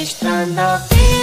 Ești trandafirul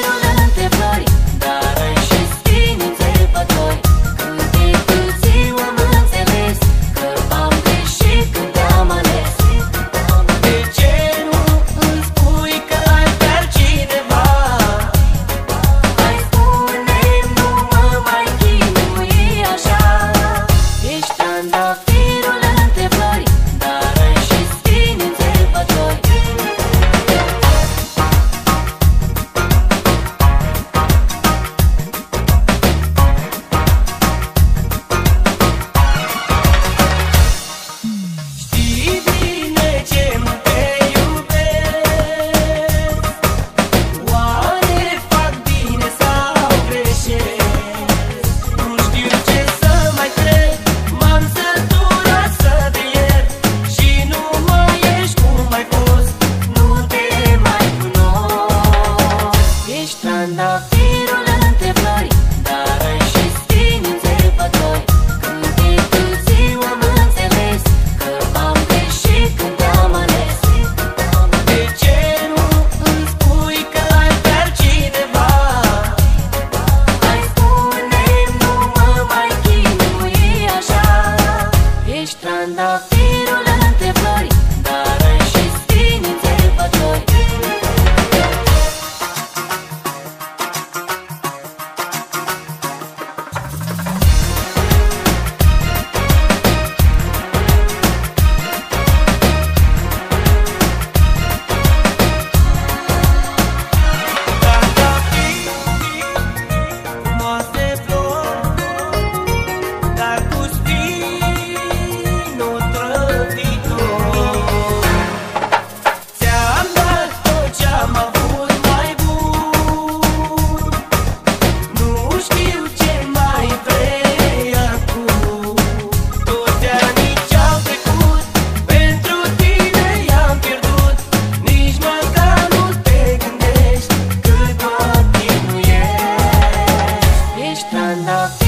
Krishna love.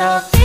enough.